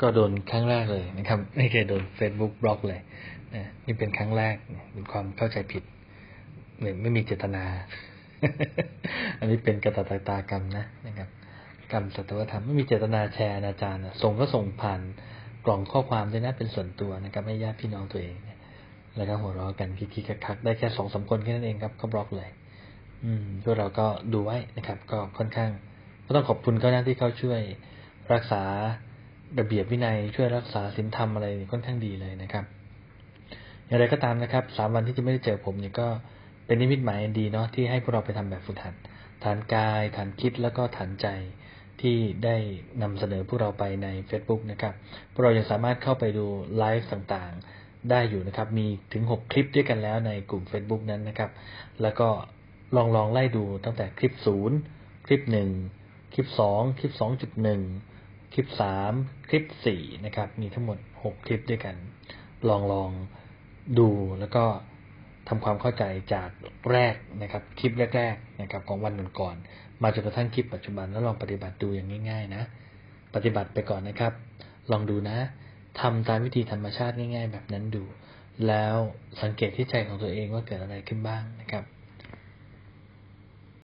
ก็โดนครั้งแรกเลยนะครับไม่เคยโดน Facebook บล็อกเลยนะนี่เป็นครั้งแรกเป็นความเข้าใจผิดไม่ไม่มีเจตนา อันนี้เป็นกตัตตากรรมนะนะครับ กรรมสักแต่ว่าทำไม่มีเจตนาแชร์อาจารย์ส่งก็ส่งผ่านกล่องข้อความด้วยนะเป็นส่วนตัวนะครับไม่ญาติพี่น้องตัวเองแล้วก็หัวเราะกันคิกๆคักๆได้แค่สองสามคนแค่นั้นเองครับก็บล็อกเลย อืมพวกเราก็ดูไว้นะครับ ก็ค่อนข้าง ก็ต้องขอบคุณเขานะที่เขาช่วยรักษา ระเบียบวินัยช่วยรักษาศีลธรรมอะไรค่อนข้างดีเลยนะครับ อย่างไรก็ตามนะครับสามวันที่จะไม่ได้เจอผมเนี่ยก็เป็นนิมิตหมายดีเนาะที่ให้พวกเราไปทำแบบฝึกหัดฐานกาย ฐานคิดแล้วก็ฐานใจที่ได้นำเสนอพวกเราไปใน Facebook นะครับพวกเรายังสามารถเข้าไปดูไลฟ์ต่างๆ ได้อยู่นะครับ มีถึง 6 คลิปด้วยกันแล้วในกลุ่ม Facebook นั้นนะครับ แล้วก็ลองลองไล่ดูตั้งแต่คลิป 0 คลิป 1 คลิป 2 คลิป 2.1 คลิป3คลิป4นะครับ มีทั้งหมด6คลิปด้วยกัน ลองลองดูแล้วก็ทำความเข้าใจจากแรกนะครับ คลิปแรกๆนะครับ ของวันก่อนๆมาจนกระทั่งคลิปปัจจุบันแล้วลองปฏิบัติดูอย่างง่าย ๆ นะ ปฏิบัติไปก่อนนะครับ ลองดูนะทำตามวิธีธรรมชาติง่าย ๆ แบบนั้นดู แล้วสังเกตที่ใจของตัวเองว่าเกิดอะไรขึ้นบ้างนะครับ